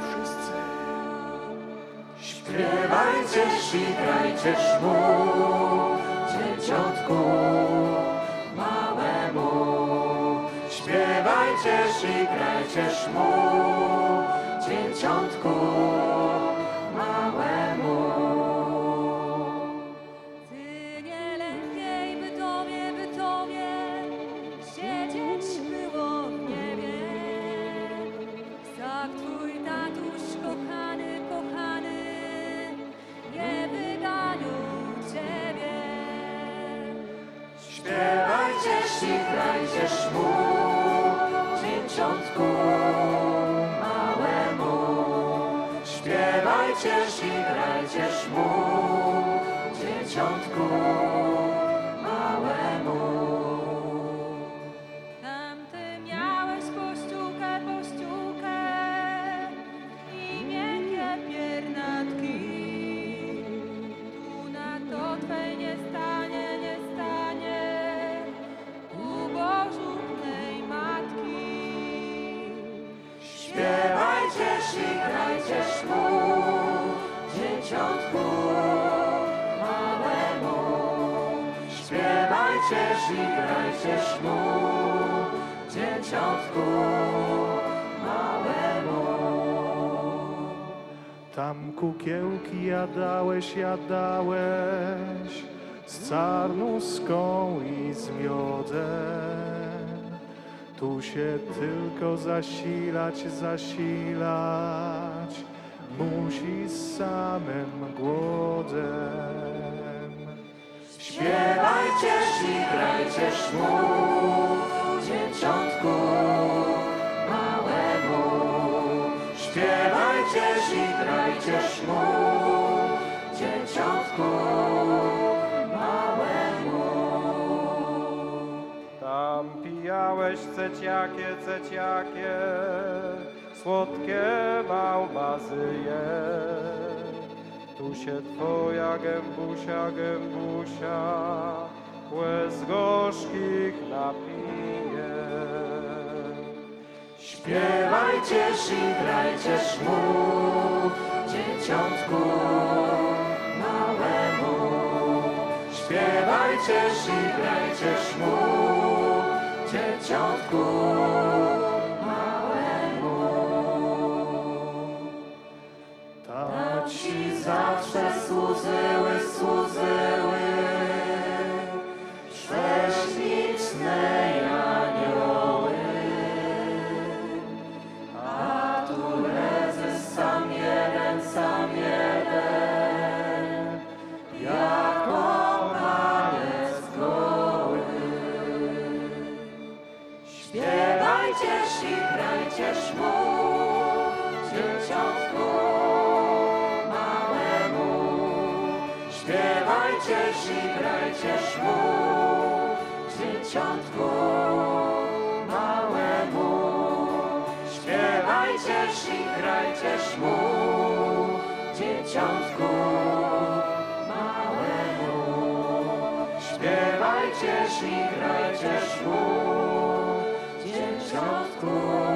Wszyscy. Śpiewajcie, śpiewać szmu, dzieciątku śpiewajcie szmu, dzieciątku małemu. Ty nie lepiej by tobie, by tobie siedzieć było w niebie. Tak twój tatuś kochany, kochany nie wyganił ciebie. Śpiewajcie, śpiewajcie szmu, dzieciątku małemu. Śpiewajcie, śpiewajcie szmu, dzieciątku Śpiewajcie szmu, dzieciątku małemu. Śpiewajcie, śpiewajcie szmu, dzieciątku małemu. Tam kukiełki jadałeś, jadałeś z carnuską i z miodem. Tu się tylko zasilać, zasilać musi samym głodem. Śpiewajcie, śpiewajcie szmu, dzieciątku małemu. Śpiewajcie, śpiewajcie szmu, dzieciątku pijałeś ceciakie, ceciakie, słodkie małmazyje. Tu się twoja gębusia, gębusia, łez gorzkich napije. Śpiewajcie, śpiewajcie szmu, dzieciątku małemu. Śpiewajcie, śpiewajcie szmu, dzieciątku małemu. Śpiewajcie, śpiewajcie szmu, dzieciątku małemu. Śpiewajcie, śpiewajcie szmu, dzieciątku małemu. Śpiewajcie, śpiewajcie szmu, dzieciątku małemu. Śpiewajcie, śpiewajcie South Glory.